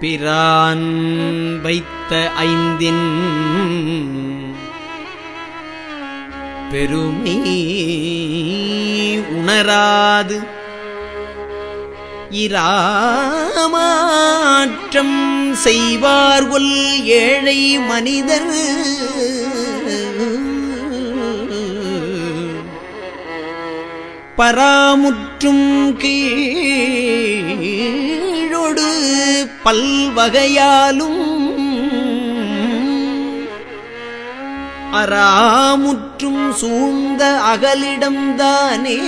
பிரான் வைத்த ஐந்தின் பெருமை உணராது. இராமாற்றம் செய்வார்கொல் ஏழை மனிதர். பராமுற்றும் கீழ் பல்வகையாலும் அராமுற்றும் சூழ்ந்த அகலிடம்தானே.